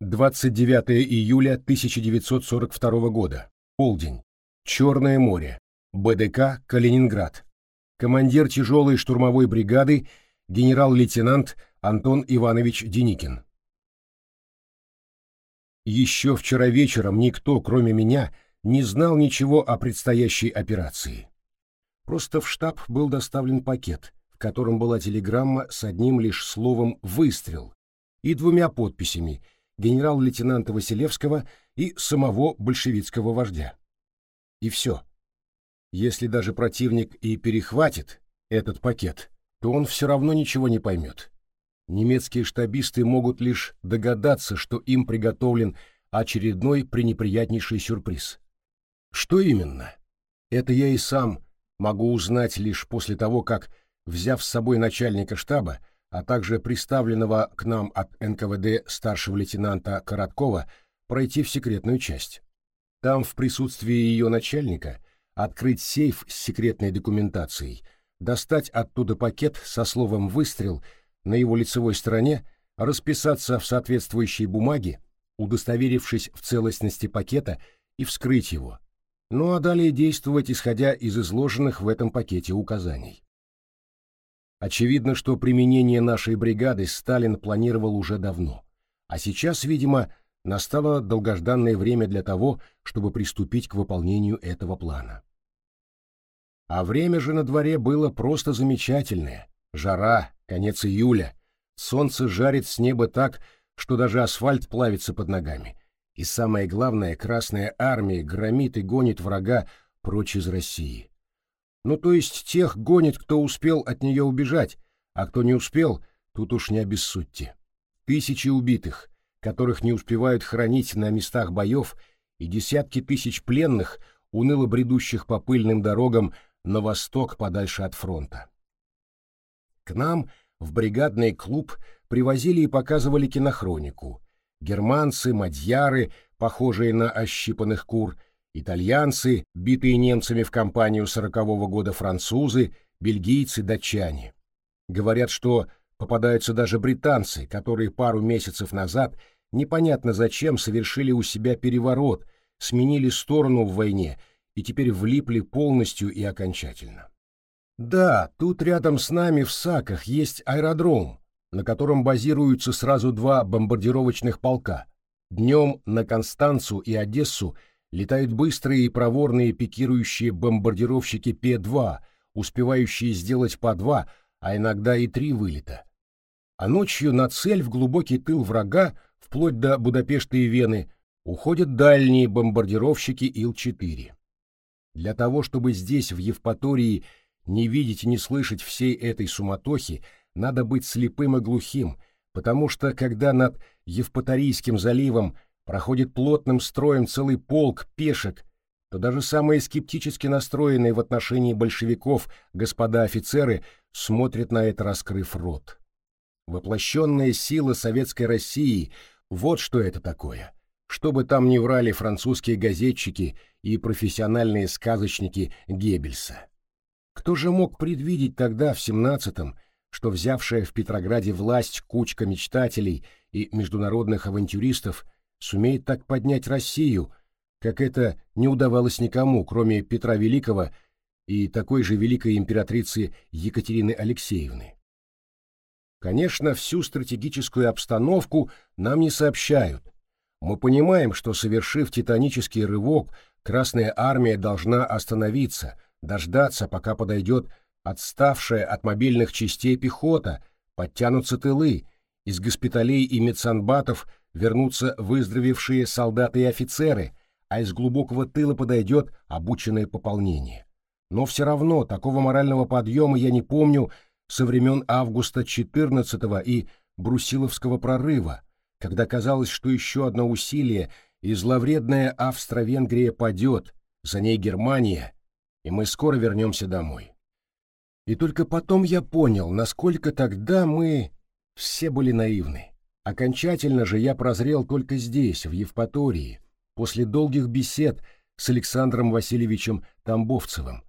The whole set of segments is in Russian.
29 июля 1942 года. Полдень. Черное море. БДК «Калининград». Командир тяжелой штурмовой бригады генерал-лейтенант Антон Иванович Деникин. Еще вчера вечером никто, кроме меня, не знал ничего о предстоящей операции. Просто в штаб был доставлен пакет, в котором была телеграмма с одним лишь словом «выстрел» и двумя подписями генерал-лейтенанта Василевского и самого большевистского вождя. И все. Если даже противник и перехватит этот пакет, то он все равно ничего не поймет. Немецкие штабисты могут лишь догадаться, что им приготовлен очередной пренеприятнейший сюрприз. Что именно? Это я и сам могу узнать лишь после того, как, взяв с собой начальника штаба, а также приставленного к нам от НКВД старшего лейтенанта Короткова, пройти в секретную часть. Там, в присутствии ее начальника, открыть сейф с секретной документацией, достать оттуда пакет со словом «выстрел» на его лицевой стороне, расписаться в соответствующей бумаге, удостоверившись в целостности пакета, и вскрыть его. Ну а далее действовать, исходя из изложенных в этом пакете указаний. Очевидно, что применение нашей бригады Сталин планировал уже давно. А сейчас, видимо, настало долгожданное время для того, чтобы приступить к выполнению этого плана. А время же на дворе было просто замечательное. Жара, конец июля. Солнце жарит с неба так, что даже асфальт плавится под ногами. И самое главное, Красная Армия громит и гонит врага прочь из России. Ну, то есть тех гонит, кто успел от нее убежать, а кто не успел, тут уж не обессудьте. Тысячи убитых, которых не успевают хранить на местах боев, и десятки тысяч пленных, уныло бредущих по пыльным дорогам на восток подальше от фронта. К нам в бригадный клуб привозили и показывали кинохронику. Германцы, мадьяры, похожие на ощипанных кур, итальянцы, битые немцами в кампанию сорокового года французы, бельгийцы, датчане. Говорят, что попадаются даже британцы, которые пару месяцев назад непонятно зачем совершили у себя переворот, сменили сторону в войне и теперь влипли полностью и окончательно. Да, тут рядом с нами в Саках есть аэродром, на котором базируются сразу два бомбардировочных полка. Днем на Констанцу и Одессу летают быстрые и проворные пикирующие бомбардировщики П-2, успевающие сделать по два, а иногда и три вылета. А ночью на цель в глубокий тыл врага, вплоть до Будапешта и Вены, уходят дальние бомбардировщики Ил-4. Для того, чтобы здесь, в Евпатории, не видеть и не слышать всей этой суматохи, надо быть слепым и глухим, потому что, когда над Евпаторийским заливом проходит плотным строем целый полк пешек, то даже самые скептически настроенные в отношении большевиков господа офицеры смотрят на это, раскрыв рот. Воплощенная сила советской России — вот что это такое. Что бы там ни врали французские газетчики и профессиональные сказочники Геббельса. Кто же мог предвидеть тогда, в семнадцатом, что взявшая в Петрограде власть кучка мечтателей и международных авантюристов сумеет так поднять Россию, как это не удавалось никому, кроме Петра Великого и такой же великой императрицы Екатерины Алексеевны. Конечно, всю стратегическую обстановку нам не сообщают, мы понимаем, что, совершив титанический рывок, Красная Армия должна остановиться, дождаться, пока подойдет отставшая от мобильных частей пехота, подтянутся тылы, из госпиталей и медсанбатов вернутся выздоровевшие солдаты и офицеры, а из глубокого тыла подойдет обученное пополнение. Но все равно такого морального подъема я не помню со времен августа 14 и Брусиловского прорыва, когда казалось, что еще одно усилие, и зловредная Австро-Венгрия падет, за ней Германия, и мы скоро вернемся домой. И только потом я понял, насколько тогда мы все были наивны. Окончательно же я прозрел только здесь, в Евпатории, после долгих бесед с Александром Васильевичем Тамбовцевым,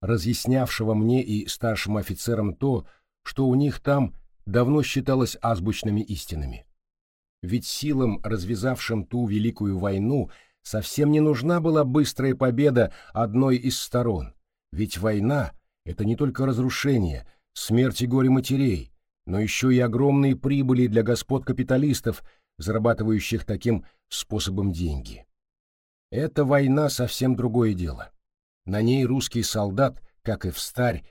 разъяснявшего мне и старшим офицерам то, что у них там давно считалось азбучными истинами. ведь силам, развязавшим ту великую войну, совсем не нужна была быстрая победа одной из сторон, ведь война — это не только разрушение, смерть и горе матерей, но еще и огромные прибыли для господ капиталистов, зарабатывающих таким способом деньги. Эта война совсем другое дело. На ней русский солдат, как и в старь,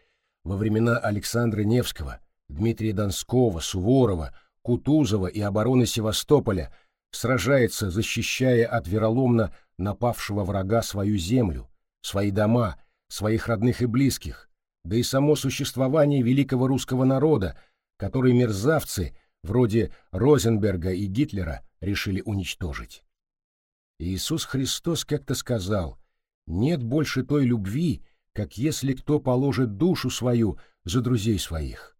во времена Александра Невского, Дмитрия Донского, Суворова, Кутузова и обороны Севастополя, сражается, защищая от вероломно напавшего врага свою землю, свои дома, своих родных и близких, да и само существование великого русского народа, который мерзавцы, вроде Розенберга и Гитлера, решили уничтожить. Иисус Христос как-то сказал, «Нет больше той любви, как если кто положит душу свою за друзей своих».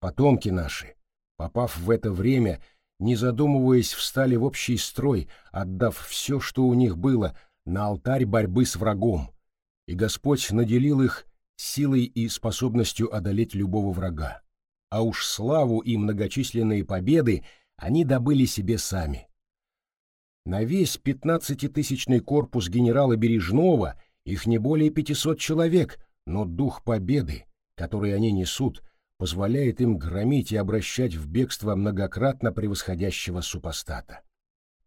Потомки наши, попав в это время, не задумываясь, встали в общий строй, отдав все, что у них было, на алтарь борьбы с врагом, и Господь наделил их силой и способностью одолеть любого врага. А уж славу и многочисленные победы они добыли себе сами. На весь пятнадцатитысячный корпус генерала Бережного их не более 500 человек, но дух победы, который они несут, позволяет им громить и обращать в бегство многократно превосходящего супостата.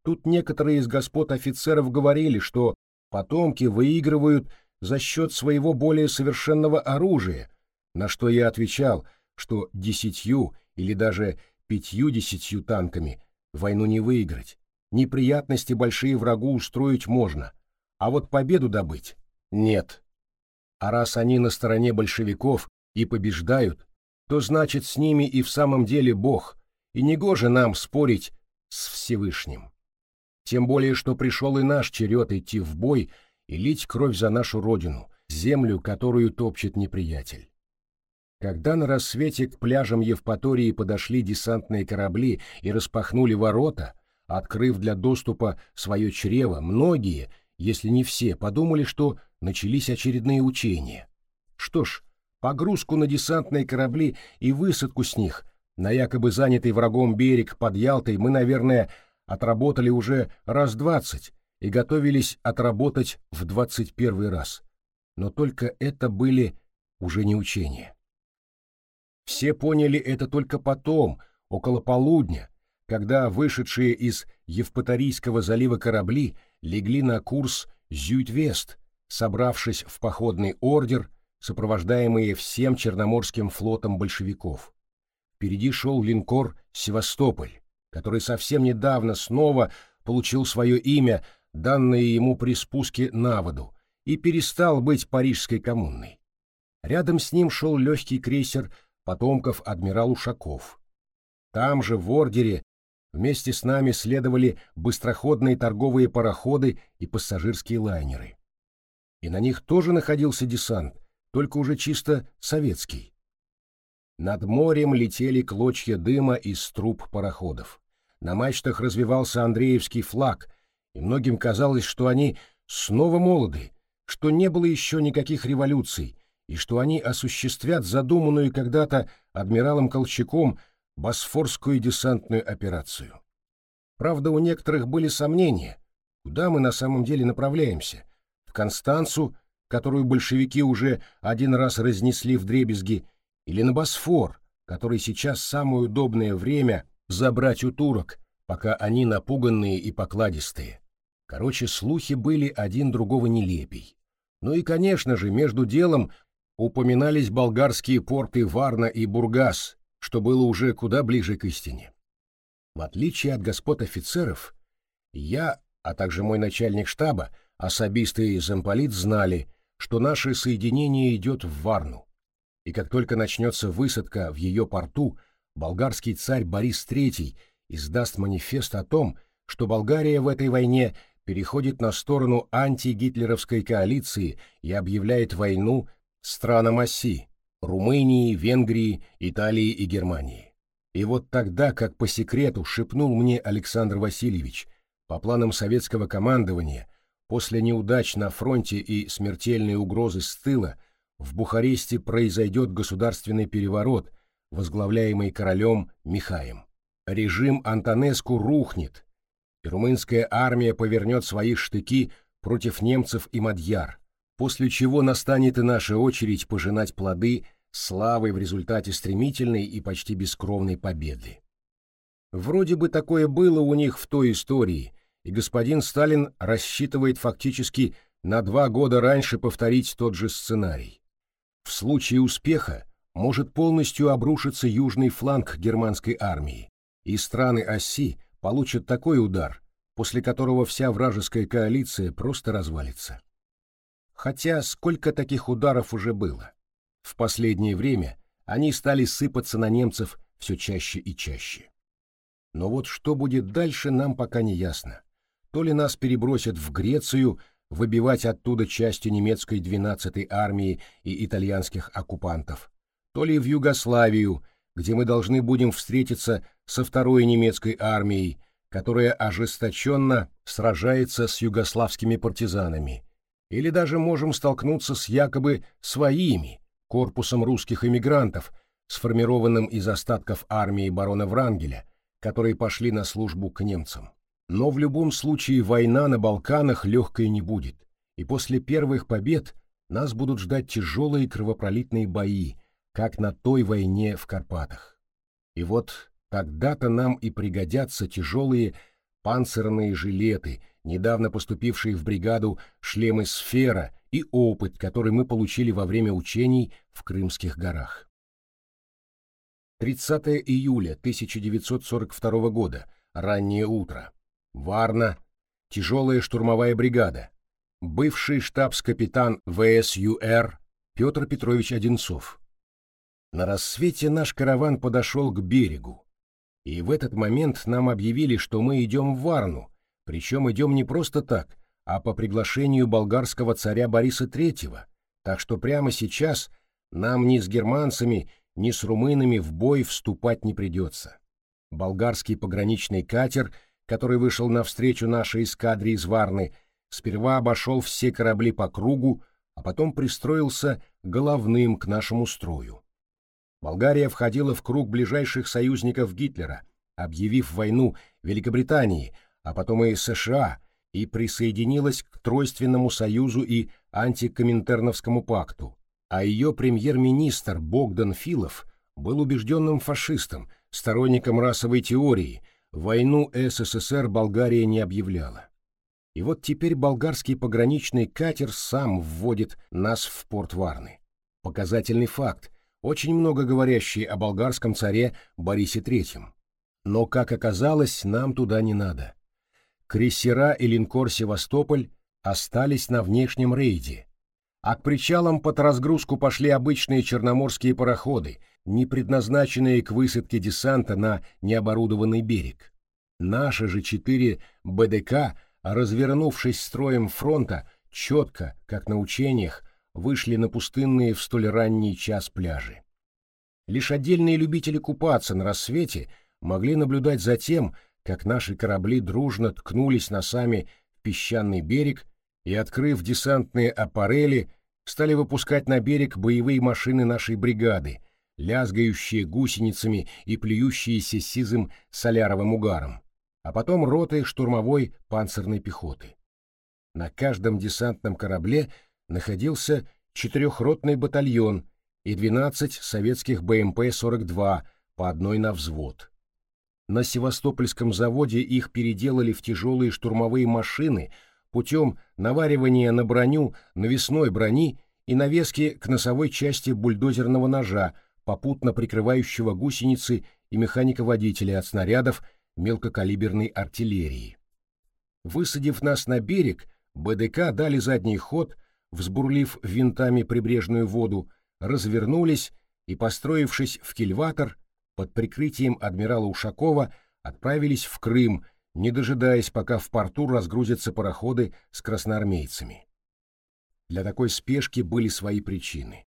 Тут некоторые из господ офицеров говорили, что потомки выигрывают за счет своего более совершенного оружия, на что я отвечал, что десятью или даже пятью-десятью танками войну не выиграть. Неприятности большие врагу устроить можно, а вот победу добыть — нет. А раз они на стороне большевиков и побеждают, то значит с ними и в самом деле Бог, и негоже нам спорить с Всевышним. Тем более, что пришел и наш черед идти в бой и лить кровь за нашу родину, землю, которую топчет неприятель. Когда на рассвете к пляжам Евпатории подошли десантные корабли и распахнули ворота, открыв для доступа свое чрево, многие, если не все, подумали, что начались очередные учения. Что ж, погрузку на десантные корабли и высадку с них на якобы занятый врагом берег под Ялтой мы, наверное, отработали уже раз двадцать и готовились отработать в двадцать первый раз. Но только это были уже не учения. Все поняли это только потом, около полудня, когда вышедшие из Евпаторийского залива корабли легли на курс Зюит-Вест, собравшись в походный ордер сопровождаемые всем Черноморским флотом большевиков. Впереди шел линкор «Севастополь», который совсем недавно снова получил свое имя, данное ему при спуске на воду, и перестал быть Парижской коммуной. Рядом с ним шел легкий крейсер потомков адмирал Ушаков. Там же, в Ордере, вместе с нами следовали быстроходные торговые пароходы и пассажирские лайнеры. И на них тоже находился десант, только уже чисто советский. Над морем летели клочья дыма из труб пароходов. На мачтах развивался Андреевский флаг, и многим казалось, что они снова молоды, что не было еще никаких революций, и что они осуществят задуманную когда-то адмиралом Колчаком Босфорскую десантную операцию. Правда, у некоторых были сомнения, куда мы на самом деле направляемся, в Констанцу которую большевики уже один раз разнесли в дребезги, или на Босфор, который сейчас самое удобное время забрать у турок, пока они напуганные и покладистые. Короче, слухи были один другого нелепей. Ну и, конечно же, между делом упоминались болгарские порты Варна и Бургас, что было уже куда ближе к истине. В отличие от господ офицеров, я, а также мой начальник штаба, особисты и замполит знали, что наше соединение идет в Варну, и как только начнется высадка в ее порту, болгарский царь Борис III издаст манифест о том, что Болгария в этой войне переходит на сторону антигитлеровской коалиции и объявляет войну странам оси – Румынии, Венгрии, Италии и Германии. И вот тогда, как по секрету шепнул мне Александр Васильевич, по планам советского командования – После неудач на фронте и смертельной угрозы с тыла в Бухаресте произойдет государственный переворот, возглавляемый королем Михаем. режим Антонеску рухнет, и румынская армия повернет свои штыки против немцев и мадьяр, после чего настанет и наша очередь пожинать плоды славой в результате стремительной и почти бескровной победы. Вроде бы такое было у них в той истории, и господин Сталин рассчитывает фактически на два года раньше повторить тот же сценарий. В случае успеха может полностью обрушиться южный фланг германской армии, и страны оси получат такой удар, после которого вся вражеская коалиция просто развалится. Хотя сколько таких ударов уже было? В последнее время они стали сыпаться на немцев все чаще и чаще. Но вот что будет дальше, нам пока не ясно. То ли нас перебросят в Грецию, выбивать оттуда частью немецкой 12-й армии и итальянских оккупантов, то ли в Югославию, где мы должны будем встретиться со второй немецкой армией, которая ожесточенно сражается с югославскими партизанами, или даже можем столкнуться с якобы своими, корпусом русских эмигрантов, сформированным из остатков армии барона Врангеля, которые пошли на службу к немцам. Но в любом случае война на Балканах легкой не будет, и после первых побед нас будут ждать тяжелые кровопролитные бои, как на той войне в Карпатах. И вот тогда-то нам и пригодятся тяжелые панцирные жилеты, недавно поступившие в бригаду шлемы «Сфера» и опыт, который мы получили во время учений в Крымских горах. 30 июля 1942 года, раннее утро. Варна, тяжелая штурмовая бригада. Бывший штабс-капитан ВСЮР Петр Петрович Одинцов. На рассвете наш караван подошел к берегу. И в этот момент нам объявили, что мы идем в Варну, причем идем не просто так, а по приглашению болгарского царя Бориса III, так что прямо сейчас нам ни с германцами, ни с румынами в бой вступать не придется. Болгарский пограничный катер, который вышел навстречу нашей эскадре из Варны, сперва обошел все корабли по кругу, а потом пристроился головным к нашему строю. Болгария входила в круг ближайших союзников Гитлера, объявив войну Великобритании, а потом и США, и присоединилась к Тройственному союзу и антикоминтерновскому пакту, а ее премьер-министр Богдан Филов был убежденным фашистом, сторонником расовой теории, войну СССР Болгария не объявляла. И вот теперь болгарский пограничный катер сам вводит нас в порт Варны. Показательный факт, очень много говорящий о болгарском царе Борисе III. Но, как оказалось, нам туда не надо. Крейсера и линкор «Севастополь» остались на внешнем рейде, а к причалам под разгрузку пошли обычные черноморские пароходы, не предназначенные к высадке десанта на необорудованный берег. Наши же четыре БДК, развернувшись строем фронта, четко, как на учениях, вышли на пустынные в столь ранний час пляжи. Лишь отдельные любители купаться на рассвете могли наблюдать за тем, как наши корабли дружно ткнулись носами в песчаный берег и, открыв десантные аппарели, стали выпускать на берег боевые машины нашей бригады, лязгающие гусеницами и плюющиеся сизым соляровым угаром, а потом роты штурмовой панцирной пехоты. На каждом десантном корабле находился четырехротный батальон и 12 советских БМП-42 по одной на взвод. На Севастопольском заводе их переделали в тяжелые штурмовые машины путем наваривания на броню навесной брони и навески к носовой части бульдозерного ножа, попутно прикрывающего гусеницы и механика-водителя от снарядов мелкокалиберной артиллерии. Высадив нас на берег, БДК дали задний ход, взбурлив винтами прибрежную воду, развернулись и, построившись в кильватор, под прикрытием адмирала Ушакова отправились в Крым, не дожидаясь, пока в порту разгрузятся пароходы с красноармейцами. Для такой спешки были свои причины.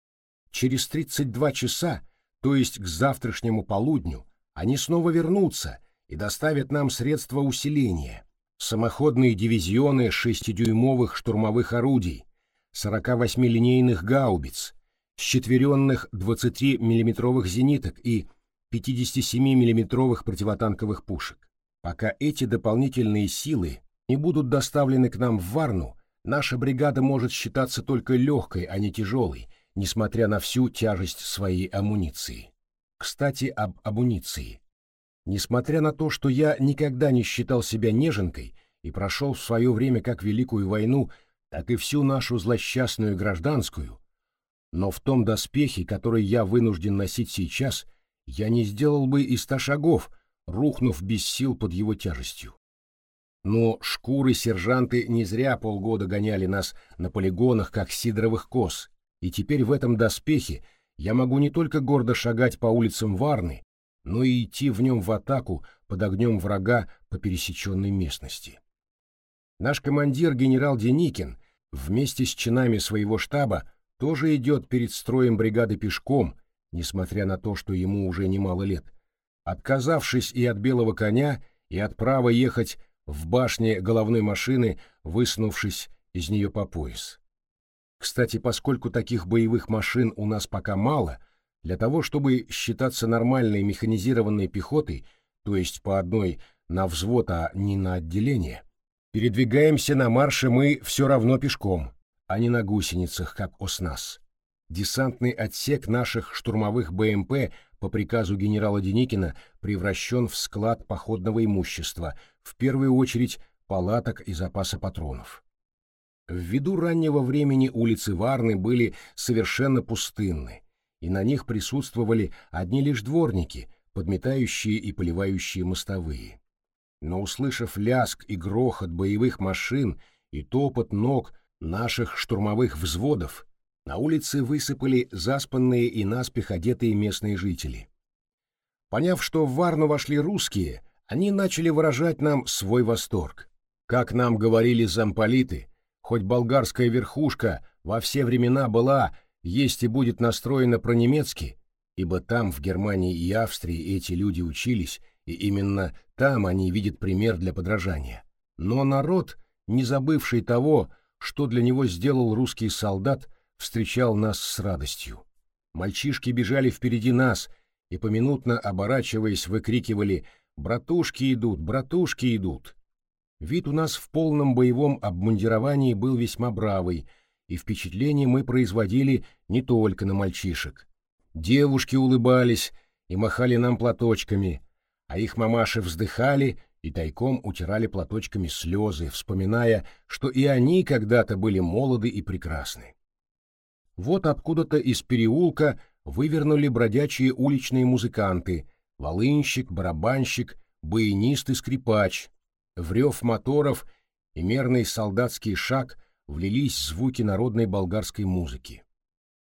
Через 32 часа, то есть к завтрашнему полудню, они снова вернутся и доставят нам средства усиления, самоходные дивизионы шестидюймовых штурмовых орудий, 48-линейных гаубиц, счетверенных 20-миллиметровых зениток и 57 миллиметровых противотанковых пушек. Пока эти дополнительные силы не будут доставлены к нам в Варну, наша бригада может считаться только легкой, а не тяжелой, несмотря на всю тяжесть своей амуниции. Кстати, об амуниции. Несмотря на то, что я никогда не считал себя неженкой и прошел в свое время как Великую войну, так и всю нашу злосчастную гражданскую, но в том доспехе, который я вынужден носить сейчас, я не сделал бы и ста шагов — рухнув без сил под его тяжестью. Но шкуры-сержанты не зря полгода гоняли нас на полигонах, как сидоровых коз, и теперь в этом доспехе я могу не только гордо шагать по улицам Варны, но и идти в нем в атаку под огнем врага по пересеченной местности. Наш командир генерал Деникин вместе с чинами своего штаба тоже идет перед строем бригады пешком, несмотря на то, что ему уже немало лет, Отказавшись и от белого коня, и от права ехать в башне головной машины, высунувшись из нее по пояс. Кстати, поскольку таких боевых машин у нас пока мало, для того, чтобы считаться нормальной механизированной пехотой, то есть по одной на взвод, а не на отделение, передвигаемся на марше мы все равно пешком, а не на гусеницах, как ОСНАС. Десантный отсек наших штурмовых БМП по приказу генерала Деникина превращен в склад походного имущества, в первую очередь палаток и запаса патронов. Ввиду раннего времени улицы Варны были совершенно пустынны, и на них присутствовали одни лишь дворники, подметающие и поливающие мостовые. Но услышав ляск и грохот боевых машин и топот ног наших штурмовых взводов, на улице высыпали заспанные и наспех одетые местные жители. Поняв, что в Варну вошли русские, они начали выражать нам свой восторг. Как нам говорили замполиты, хоть болгарская верхушка во все времена была, есть и будет настроена про-немецки, ибо там, в Германии и Австрии, эти люди учились, и именно там они видят пример для подражания. Но народ, не забывший того, что для него сделал русский солдат, встречал нас с радостью. Мальчишки бежали впереди нас и, поминутно оборачиваясь, выкрикивали «Братушки идут! Братушки идут!». Вид у нас в полном боевом обмундировании был весьма бравый, и впечатление мы производили не только на мальчишек. Девушки улыбались и махали нам платочками, а их мамаши вздыхали и тайком утирали платочками слезы, вспоминая, что и они когда-то были молоды и прекрасны. Вот откуда-то из переулка вывернули бродячие уличные музыканты, волынщик, барабанщик, баянист и скрипач. В рев моторов и мерный солдатский шаг влились звуки народной болгарской музыки.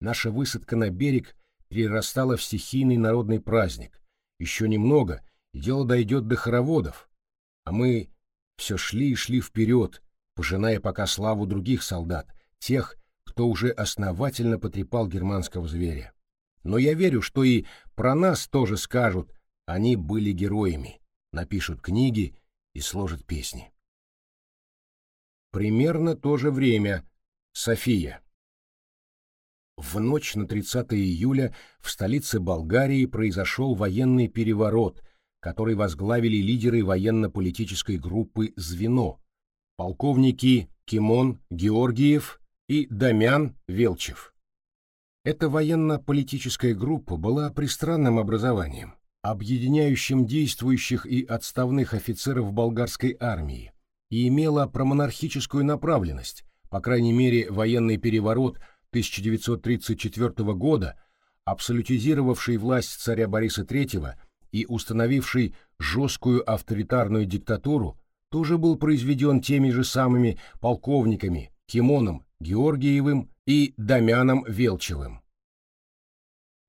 Наша высадка на берег перерастала в стихийный народный праздник. Еще немного, дело дойдет до хороводов. А мы все шли и шли вперед, пожиная пока славу других солдат, тех, кто уже основательно потрепал германского зверя. Но я верю, что и про нас тоже скажут, они были героями, напишут книги и сложат песни. Примерно то же время. София. В ночь на 30 июля в столице Болгарии произошел военный переворот, который возглавили лидеры военно-политической группы «Звено», полковники Кимон Георгиев и Дамян Велчев. Эта военно-политическая группа была пристранным образованием, объединяющим действующих и отставных офицеров болгарской армии, и имела промонархическую направленность, по крайней мере военный переворот 1934 года, абсолютизировавший власть царя Бориса III и установивший жесткую авторитарную диктатуру, тоже был произведен теми же самыми полковниками, Кимоном Георгиевым и Дамяном Велчевым.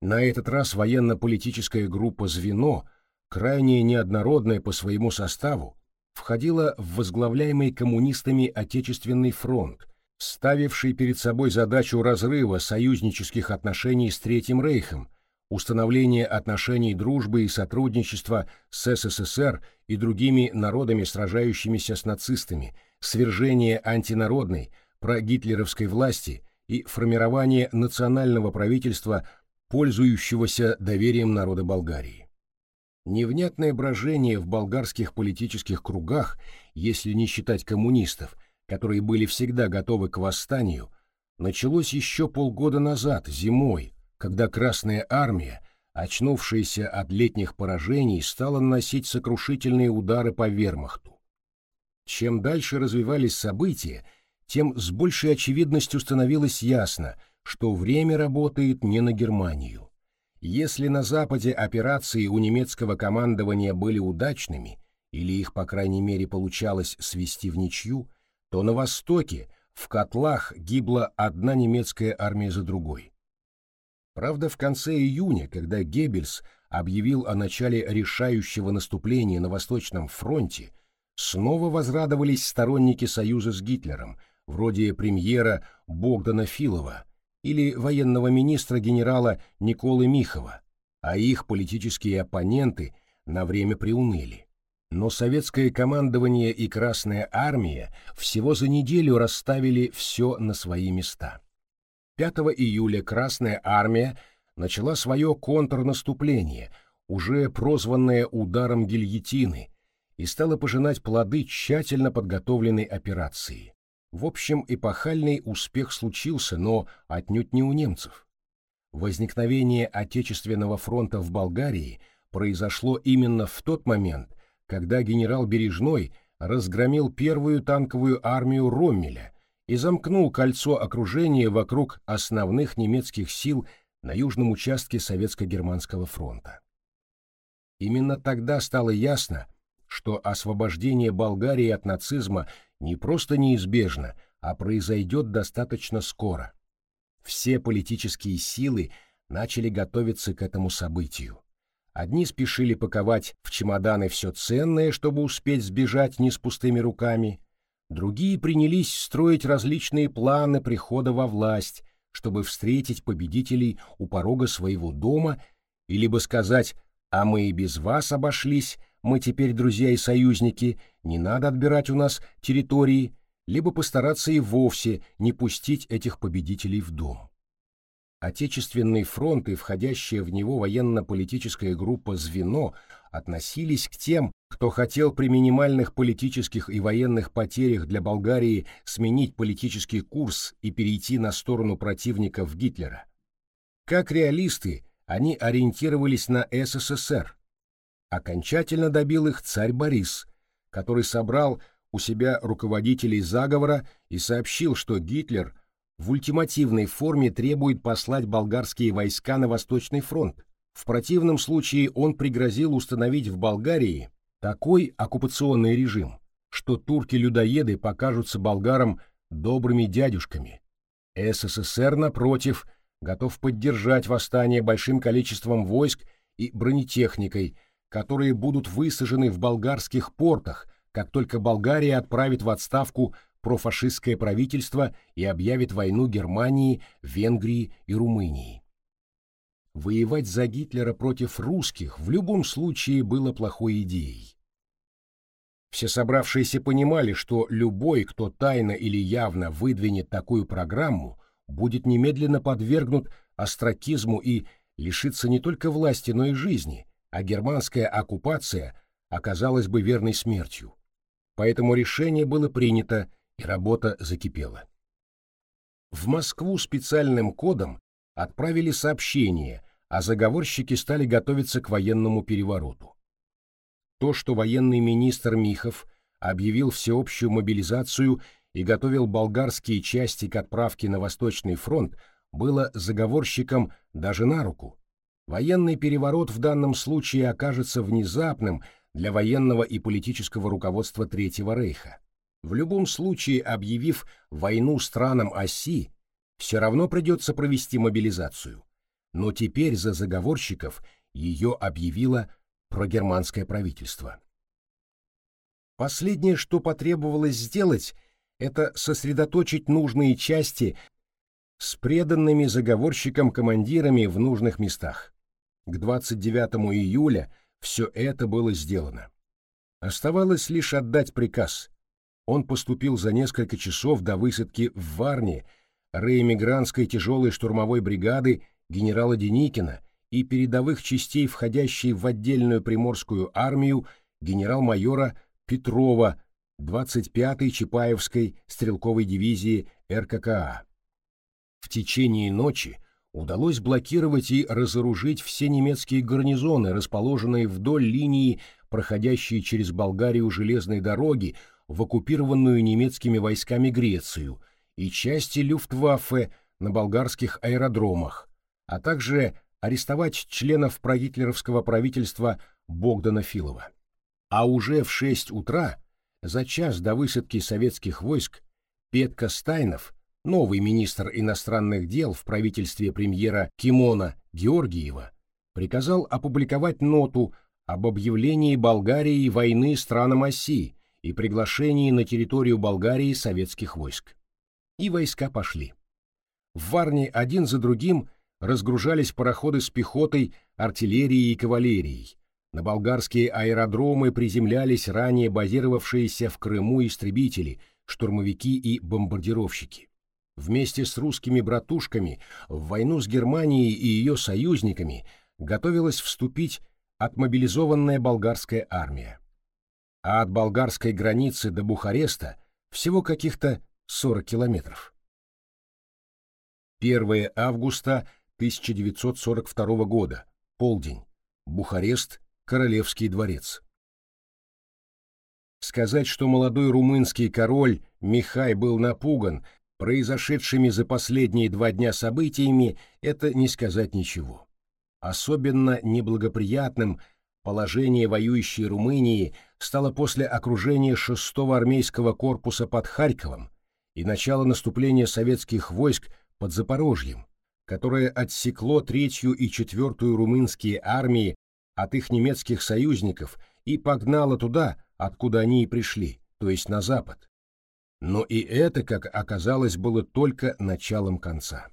На этот раз военно-политическая группа «Звено», крайне неоднородная по своему составу, входила в возглавляемый коммунистами Отечественный фронт, ставивший перед собой задачу разрыва союзнических отношений с Третьим Рейхом, установления отношений дружбы и сотрудничества с СССР и другими народами, сражающимися с нацистами, свержение антинародной, прогитлеровской власти и формирование национального правительства, пользующегося доверием народа Болгарии. Невнятное брожение в болгарских политических кругах, если не считать коммунистов, которые были всегда готовы к восстанию, началось еще полгода назад, зимой, когда Красная Армия, очнувшаяся от летних поражений, стала наносить сокрушительные удары по вермахту. Чем дальше развивались события, тем с большей очевидностью становилось ясно, что время работает не на Германию. Если на Западе операции у немецкого командования были удачными, или их, по крайней мере, получалось свести в ничью, то на Востоке в котлах гибла одна немецкая армия за другой. Правда, в конце июня, когда Геббельс объявил о начале решающего наступления на Восточном фронте, снова возрадовались сторонники союза с Гитлером, вроде премьера Богдана Филова, или военного министра генерала Николы Михова, а их политические оппоненты на время приуныли. Но советское командование и Красная армия всего за неделю расставили все на свои места. 5 июля Красная армия начала свое контрнаступление, уже прозванное ударом гильотины, и стала пожинать плоды тщательно подготовленной операции. В общем, эпохальный успех случился, но отнюдь не у немцев. Возникновение Отечественного фронта в Болгарии произошло именно в тот момент, когда генерал Бережной разгромил первую танковую армию Роммеля и замкнул кольцо окружения вокруг основных немецких сил на южном участке Советско-Германского фронта. Именно тогда стало ясно, что освобождение Болгарии от нацизма не просто неизбежно, а произойдет достаточно скоро. Все политические силы начали готовиться к этому событию. Одни спешили паковать в чемоданы все ценное, чтобы успеть сбежать не с пустыми руками, другие принялись строить различные планы прихода во власть, чтобы встретить победителей у порога своего дома и либо сказать «а мы и без вас обошлись», мы теперь друзья и союзники, не надо отбирать у нас территории, либо постараться и вовсе не пустить этих победителей в дом. Отечественный фронт и входящая в него военно-политическая группа «Звено» относились к тем, кто хотел при минимальных политических и военных потерях для Болгарии сменить политический курс и перейти на сторону противников Гитлера. Как реалисты, они ориентировались на СССР, Окончательно добил их царь Борис, который собрал у себя руководителей заговора и сообщил, что Гитлер в ультимативной форме требует послать болгарские войска на Восточный фронт. В противном случае он пригрозил установить в Болгарии такой оккупационный режим, что турки-людоеды покажутся болгарам добрыми дядюшками. СССР, напротив, готов поддержать восстание большим количеством войск и бронетехникой – которые будут высажены в болгарских портах, как только Болгария отправит в отставку профашистское правительство и объявит войну Германии, Венгрии и Румынии. Воевать за Гитлера против русских в любом случае было плохой идеей. Все собравшиеся понимали, что любой, кто тайно или явно выдвинет такую программу, будет немедленно подвергнут остракизму и лишится не только власти, но и жизни, а германская оккупация оказалась бы верной смертью. Поэтому решение было принято, и работа закипела. В Москву специальным кодом отправили сообщение, а заговорщики стали готовиться к военному перевороту. То, что военный министр Михов объявил всеобщую мобилизацию и готовил болгарские части к отправке на Восточный фронт, было заговорщикам даже на руку. Военный переворот в данном случае окажется внезапным для военного и политического руководства Третьего Рейха. В любом случае, объявив войну странам оси, все равно придется провести мобилизацию. Но теперь за заговорщиков ее объявило прогерманское правительство. Последнее, что потребовалось сделать, это сосредоточить нужные части с преданными заговорщикам командирами в нужных местах. К 29 июля все это было сделано. Оставалось лишь отдать приказ. Он поступил за несколько часов до высадки в Варне реэмигрантской тяжелой штурмовой бригады генерала Деникина и передовых частей, входящей в отдельную приморскую армию генерал-майора Петрова 25-й Чапаевской стрелковой дивизии РККА. В течение ночи удалось блокировать и разоружить все немецкие гарнизоны, расположенные вдоль линии, проходящей через Болгарию железной дороги в оккупированную немецкими войсками Грецию, и части Люфтваффе на болгарских аэродромах, а также арестовать членов прогитлеровского правительства Богдана Филова. А уже в 6 утра, за час до высадки советских войск, Петка Стайнов – новый министр иностранных дел в правительстве премьера Кимона Георгиева приказал опубликовать ноту об объявлении Болгарии войны странам оси и приглашении на территорию Болгарии советских войск. И войска пошли. В Варне один за другим разгружались пароходы с пехотой, артиллерией и кавалерией. На болгарские аэродромы приземлялись ранее базировавшиеся в Крыму истребители, штурмовики и бомбардировщики вместе с русскими братушками в войну с Германией и ее союзниками готовилась вступить отмобилизованная болгарская армия. А от болгарской границы до Бухареста всего каких-то 40 километров. 1 августа 1942 года, полдень, Бухарест, Королевский дворец. Сказать, что молодой румынский король Михай был напуган, Произошедшими за последние два дня событиями это не сказать ничего. Особенно неблагоприятным положение воюющей Румынии стало после окружения 6-го армейского корпуса под Харьковом и начала наступления советских войск под Запорожьем, которое отсекло третью и четвертую румынские армии от их немецких союзников и погнало туда, откуда они и пришли, то есть на запад. Но и это, как оказалось, было только началом конца.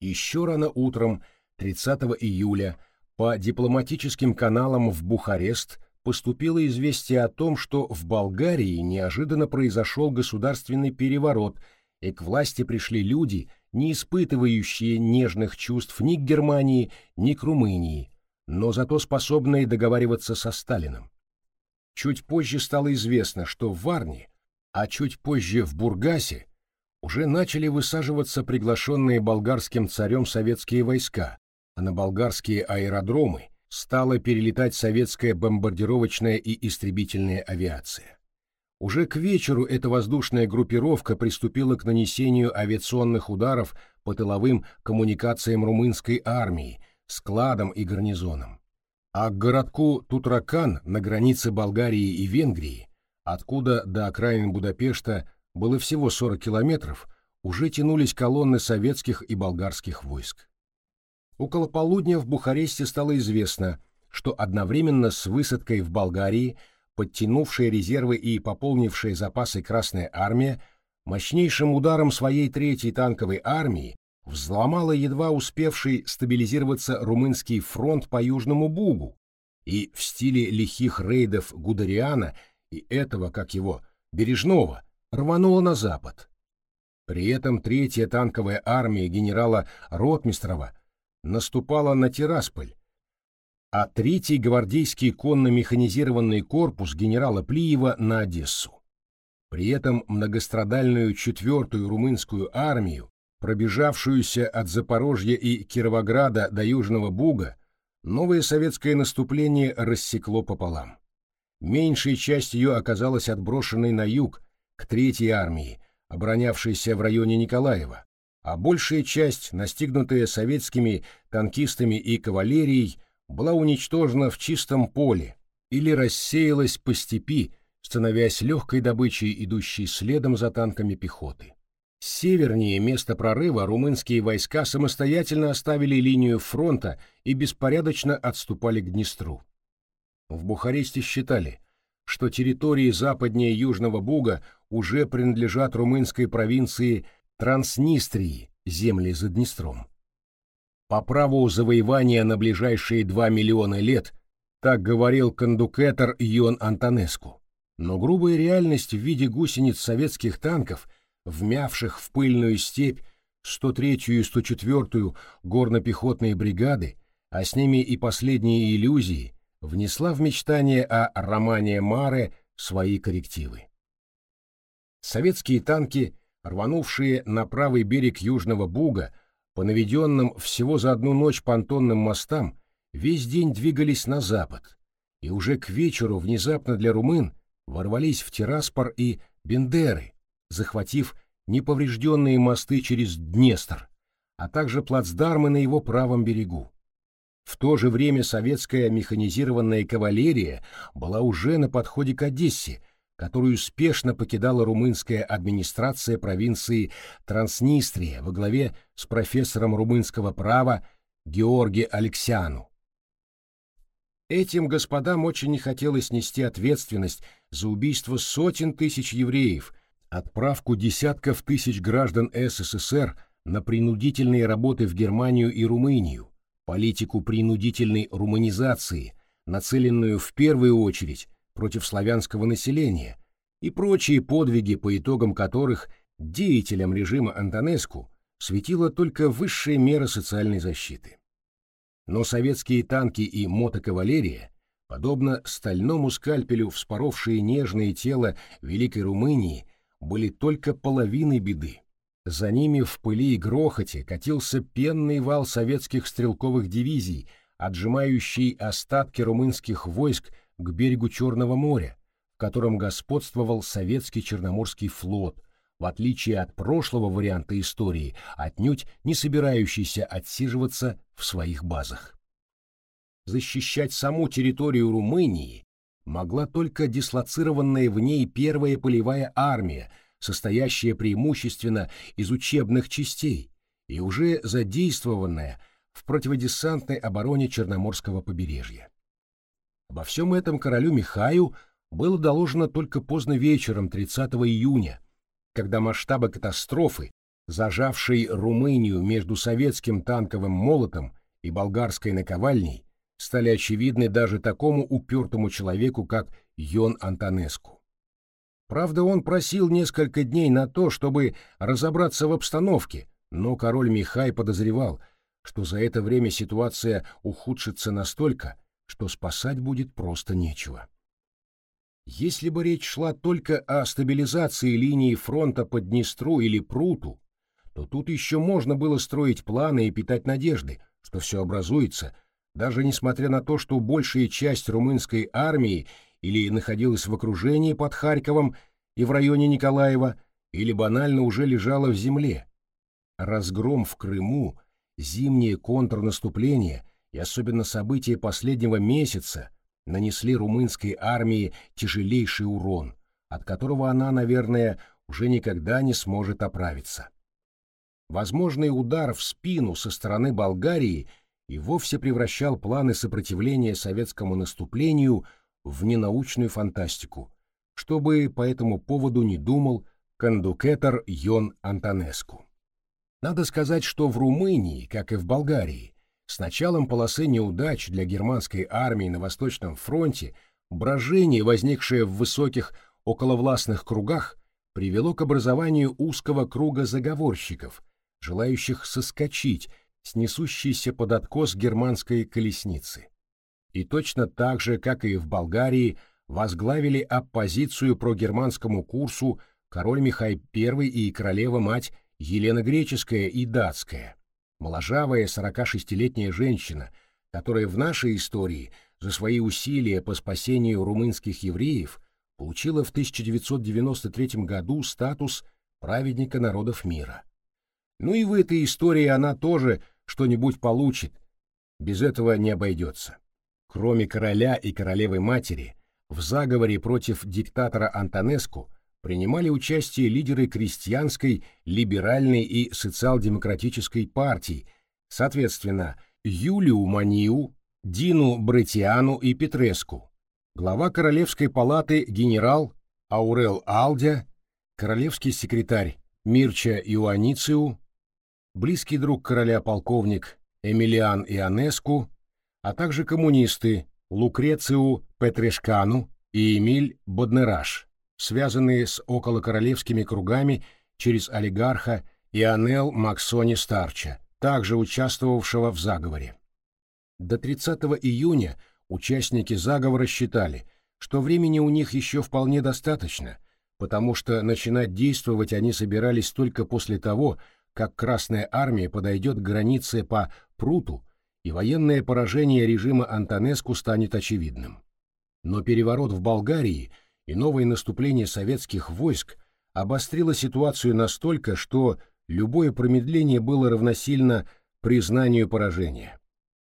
Еще рано утром, 30 июля, по дипломатическим каналам в Бухарест поступило известие о том, что в Болгарии неожиданно произошел государственный переворот, и к власти пришли люди, не испытывающие нежных чувств ни к Германии, ни к Румынии, но зато способные договариваться со Сталиным. Чуть позже стало известно, что в Варне а чуть позже в Бургасе уже начали высаживаться приглашенные болгарским царем советские войска, на болгарские аэродромы стала перелетать советская бомбардировочная и истребительная авиация. Уже к вечеру эта воздушная группировка приступила к нанесению авиационных ударов по тыловым коммуникациям румынской армии, складам и гарнизонам. А к городку Тутракан на границе Болгарии и Венгрии откуда до окраин Будапешта было всего 40 километров, уже тянулись колонны советских и болгарских войск. Около полудня в Бухаресте стало известно, что одновременно с высадкой в Болгарии, подтянувшая резервы и пополнившая запасы Красная Армия, мощнейшим ударом своей третьей танковой армии взломала едва успевший стабилизироваться румынский фронт по Южному Бугу, и в стиле лихих рейдов Гудериана – и этого, как его, Бережного, рвануло на запад. При этом третья танковая армия генерала Ротмистрова наступала на Тирасполь, а третий гвардейский конно-механизированный корпус генерала Плиева на Одессу. При этом многострадальную четвертую румынскую армию, пробежавшуюся от Запорожья и Кировограда до Южного Буга, новое советское наступление рассекло пополам. Меньшая часть ее оказалась отброшенной на юг, к Третьей армии, оборонявшейся в районе Николаева, а большая часть, настигнутая советскими танкистами и кавалерией, была уничтожена в чистом поле или рассеялась по степи, становясь легкой добычей, идущей следом за танками пехоты. Севернее места прорыва румынские войска самостоятельно оставили линию фронта и беспорядочно отступали к Днестру. В Бухаресте считали, что территории западнее Южного Буга уже принадлежат румынской провинции Транснистрии, земли за Днестром. По праву завоевания на ближайшие 2 миллиона лет, так говорил кондукетор Ион Антонеску. Но грубая реальность в виде гусениц советских танков, вмявших в пыльную степь 103-ю и 104-ю горно-пехотные бригады, а с ними и последние иллюзии, внесла в мечтание о романе Маре свои коррективы. Советские танки, рванувшие на правый берег Южного Буга, по наведенным всего за одну ночь понтонным мостам, весь день двигались на запад, и уже к вечеру внезапно для румын ворвались в Тираспор и Бендеры, захватив неповрежденные мосты через Днестр, а также плацдармы на его правом берегу. В то же время советская механизированная кавалерия была уже на подходе к Одессе, которую спешно покидала румынская администрация провинции Транснистрия во главе с профессором румынского права Георги Алексяну. Этим господам очень не хотелось нести ответственность за убийство сотен тысяч евреев, отправку десятков тысяч граждан СССР на принудительные работы в Германию и Румынию, политику принудительной руманизации, нацеленную в первую очередь против славянского населения, и прочие подвиги, по итогам которых деятелям режима Антонеску светила только высшая мера социальной защиты. Но советские танки и мотокавалерия, подобно стальному скальпелю, вспоровшие нежное тело Великой Румынии, были только половиной беды. За ними в пыли и грохоте катился пенный вал советских стрелковых дивизий, отжимающий остатки румынских войск к берегу Черного моря, в котором господствовал советский Черноморский флот, в отличие от прошлого варианта истории, отнюдь не собирающийся отсиживаться в своих базах. Защищать саму территорию Румынии могла только дислоцированная в ней первая полевая армия – состоящая преимущественно из учебных частей и уже задействованная в противодесантной обороне Черноморского побережья. Обо всем этом королю Михаю было доложено только поздно вечером 30 июня, когда масштабы катастрофы, зажавшей Румынию между советским танковым молотом и болгарской наковальней, стали очевидны даже такому упертому человеку, как Йон Антонеску. Правда, он просил несколько дней на то, чтобы разобраться в обстановке, но король Михай подозревал, что за это время ситуация ухудшится настолько, что спасать будет просто нечего. Если бы речь шла только о стабилизации линии фронта по Днестру или Пруту, то тут еще можно было строить планы и питать надежды, что все образуется, даже несмотря на то, что большая часть румынской армии или находилась в окружении под Харьковом и в районе Николаева, или банально уже лежала в земле. Разгром в Крыму, зимнее контрнаступление и особенно события последнего месяца нанесли румынской армии тяжелейший урон, от которого она, наверное, уже никогда не сможет оправиться. Возможный удар в спину со стороны Болгарии и вовсе превращал планы сопротивления советскому наступлению – в ненаучную фантастику, чтобы по этому поводу не думал кондукетор Йон Антонеску. Надо сказать, что в Румынии, как и в Болгарии, с началом полосы неудач для германской армии на Восточном фронте брожение, возникшее в высоких околовластных кругах, привело к образованию узкого круга заговорщиков, желающих соскочить с несущейся под откос германской колесницы. И точно так же, как и в Болгарии, возглавили оппозицию прогерманскому курсу король Михай I и королева-мать Елена Греческая и Датская, моложавая 46-летняя женщина, которая в нашей истории за свои усилия по спасению румынских евреев получила в 1993 году статус праведника народов мира. Ну и в этой истории она тоже что-нибудь получит, без этого не обойдется. Кроме короля и королевы-матери, в заговоре против диктатора Антонеску принимали участие лидеры крестьянской, либеральной и социал-демократической партий, соответственно, Юлию Манию, Дину Бретиану и Петреску, глава Королевской палаты генерал Аурел Алдя, королевский секретарь Мирча Иоаннициу, близкий друг короля полковник Эмилиан Ионеску, а также коммунисты Лукрецию Петрешкану и Эмиль Боднераш, связанные с околокоролевскими кругами через олигарха Ионел Максони Старча, также участвовавшего в заговоре. До 30 июня участники заговора считали, что времени у них еще вполне достаточно, потому что начинать действовать они собирались только после того, как Красная Армия подойдет к границе по Пруту, и военное поражение режима Антонеску станет очевидным. Но переворот в Болгарии и новое наступление советских войск обострило ситуацию настолько, что любое промедление было равносильно признанию поражения.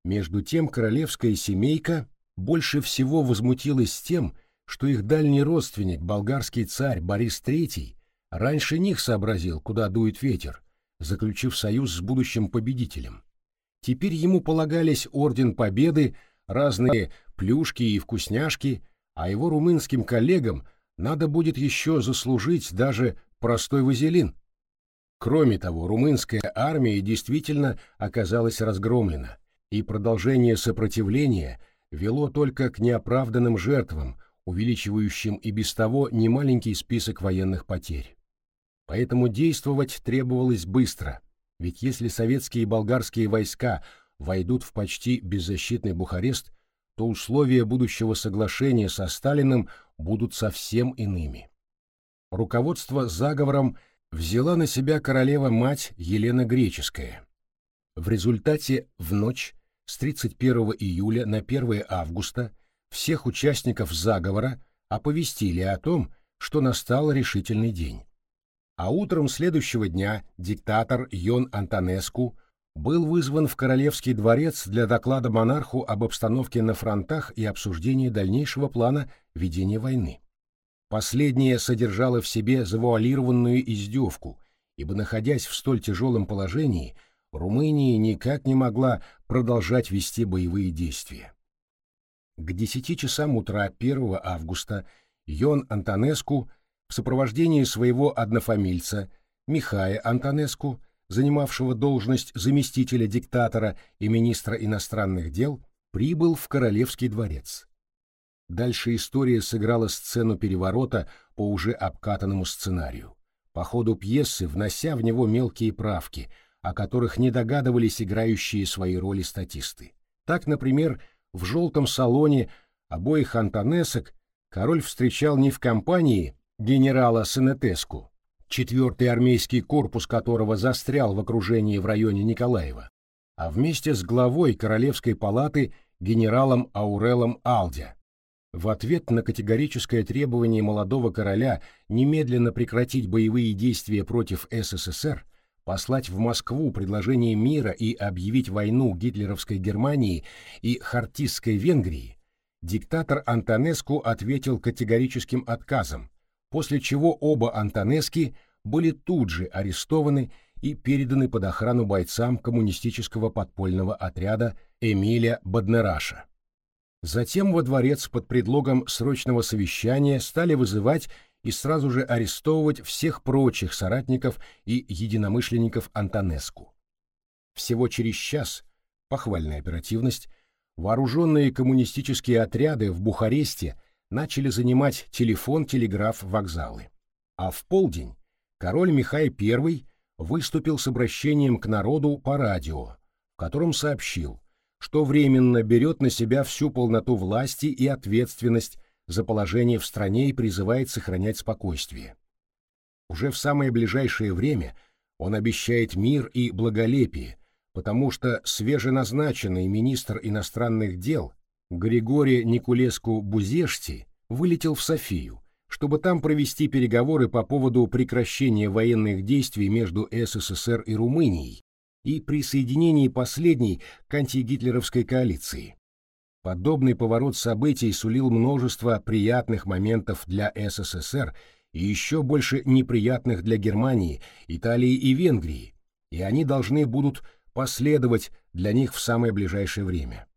Между тем королевская семейка больше всего возмутилась тем, что их дальний родственник, болгарский царь Борис III, раньше них сообразил, куда дует ветер, заключив союз с будущим победителем. Теперь ему полагались орден Победы, разные плюшки и вкусняшки, а его румынским коллегам надо будет еще заслужить даже простой вазелин. Кроме того, румынская армия действительно оказалась разгромлена, и продолжение сопротивления вело только к неоправданным жертвам, увеличивающим и без того немаленький список военных потерь. Поэтому действовать требовалось быстро, ведь если советские и болгарские войска войдут в почти беззащитный Бухарест, то условия будущего соглашения со Сталиным будут совсем иными. Руководство заговором взяла на себя королева-мать Елена Греческая. В результате в ночь с 31 июля на 1 августа всех участников заговора оповестили о том, что настал решительный день. А утром следующего дня диктатор Йон Антонеску был вызван в Королевский дворец для доклада монарху об обстановке на фронтах и обсуждения дальнейшего плана ведения войны. Последнее содержало в себе завуалированную издевку, ибо, находясь в столь тяжелом положении, Румыния никак не могла продолжать вести боевые действия. К 10 часам утра 1 августа Йон Антонеску в сопровождении своего однофамильца Михая Антонеску, занимавшего должность заместителя диктатора и министра иностранных дел, прибыл в Королевский дворец. Дальше история сыграла сцену переворота по уже обкатанному сценарию, по ходу пьесы внося в него мелкие правки – о которых не догадывались играющие свои роли статисты. Так, например, в «желтом салоне» обоих антонесок король встречал не в компании генерала Сенетеску, четвертый армейский корпус которого застрял в окружении в районе Николаева, а вместе с главой Королевской палаты генералом Аурелом Алдя. В ответ на категорическое требование молодого короля немедленно прекратить боевые действия против СССР, послать в Москву предложение мира и объявить войну гитлеровской Германии и хартистской Венгрии, диктатор Антонеску ответил категорическим отказом, после чего оба Антонески были тут же арестованы и переданы под охрану бойцам коммунистического подпольного отряда Эмиля Баднераша. Затем во дворец под предлогом срочного совещания стали вызывать и сразу же арестовывать всех прочих соратников и единомышленников Антонеску. Всего через час, похвальная оперативность, вооруженные коммунистические отряды в Бухаресте начали занимать телефон, телеграф, вокзалы. А в полдень король Михай I выступил с обращением к народу по радио, в котором сообщил, что временно берет на себя всю полноту власти и ответственность за положение в стране и призывает сохранять спокойствие. Уже в самое ближайшее время он обещает мир и благолепие, потому что свеженазначенный министр иностранных дел Григорий Никулеску Бузешти вылетел в Софию, чтобы там провести переговоры по поводу прекращения военных действий между СССР и Румынией и присоединении последней к антигитлеровской коалиции. Подобный поворот событий сулил множество приятных моментов для СССР и еще больше неприятных для Германии, Италии и Венгрии, и они должны будут последовать для них в самое ближайшее время.